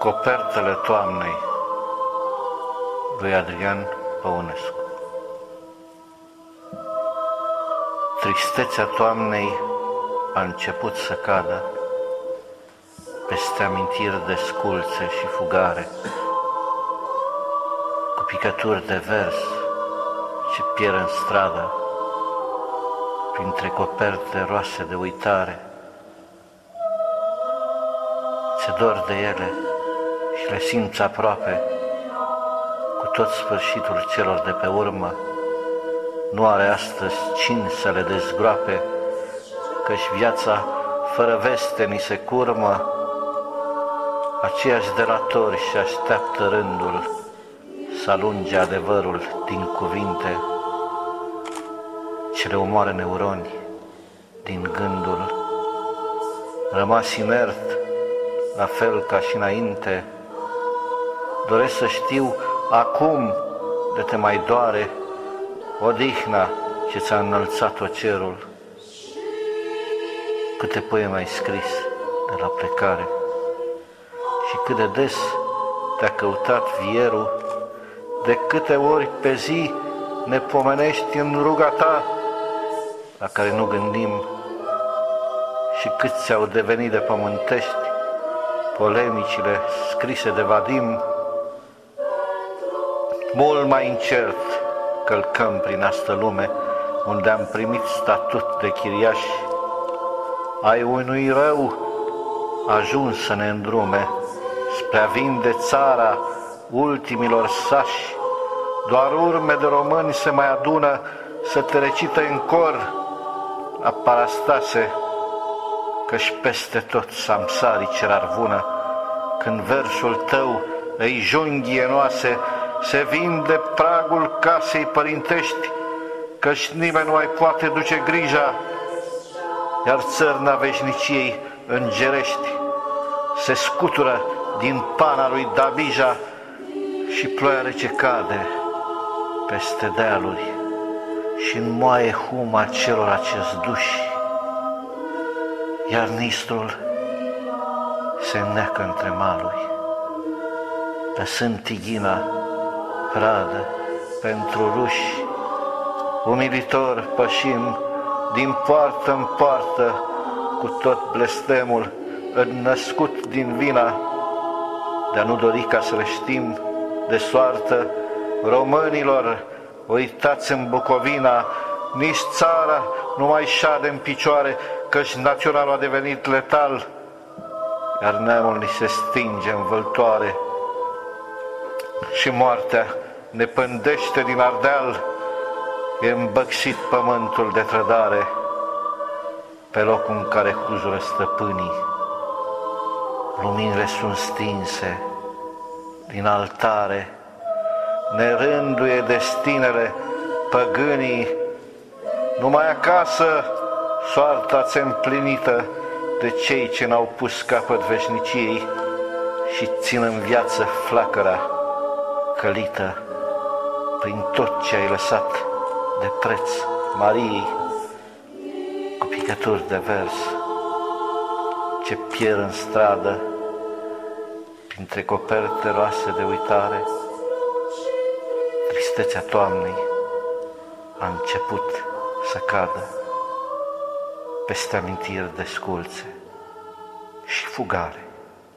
Copertele toamnei lui Adrian Păunescu Tristețea toamnei a început să cadă peste amintiri de sculțe și fugare, cu picături de vers ce pierd în stradă, printre coperte roase de uitare. Se dor de ele și le simți aproape, cu tot sfârșitul celor de pe urmă, nu are astăzi cine să le dezgroape, căci viața fără veste ni se curmă, aceiași delatori și așteaptă rândul să alunge adevărul din cuvinte. Ce le omoară neuroni din gândul. Rămas inert, la fel ca și înainte, doresc să știu acum de te mai doare odihna ce ți-a înălțat-o cerul. Câte poeme ai scris de la plecare și cât de des te-a căutat vierul, de câte ori pe zi ne pomenești în ruga ta, la care nu gândim, și cât ți-au devenit de pământești polemicile scrise de Vadim, mult mai încert călcăm prin asta lume, unde am primit statut de chiriași, ai unui rău ajuns să ne îndrume spre a vinde țara ultimilor sași, doar urme de români se mai adună să te recită în cor. A parastase, că-și peste tot samsarii cer vună, când versul tău îi junghie noase, se vinde pragul casei părintești, căci nimeni nu mai poate duce grija, iar țărna veșniciei îngerești se scutură din pana lui Dabija și ploaia rece cade peste dealuri și înmoaie huma celor acest duși, iar nistrul se neacă între maluri, lăsând tighina pradă pentru ruși, umilitor pășim din poartă în poartă cu tot blestemul născut din vina. De a nu dori ca să le știm de soartă românilor uitați în Bucovina, nici țara nu mai șade în picioare, căci naționalul a devenit letal, iar neamul ni se stinge în vâltoare și moartea ne pândește din Ardeal, e îmbăxit pământul de trădare pe locul în care huzură stăpânii. Luminile sunt stinse din altare, ne rânduie destinele păgânii, numai acasă soarta ți împlinită de cei ce n-au pus capăt veșniciei și țin în viață flacăra călită prin tot ce ai lăsat de preț Mariei cu picături de vers ce pierd în stradă printre coperte roase de uitare tristețea toamnei a început să cadă peste amintiri de sculțe și fugare.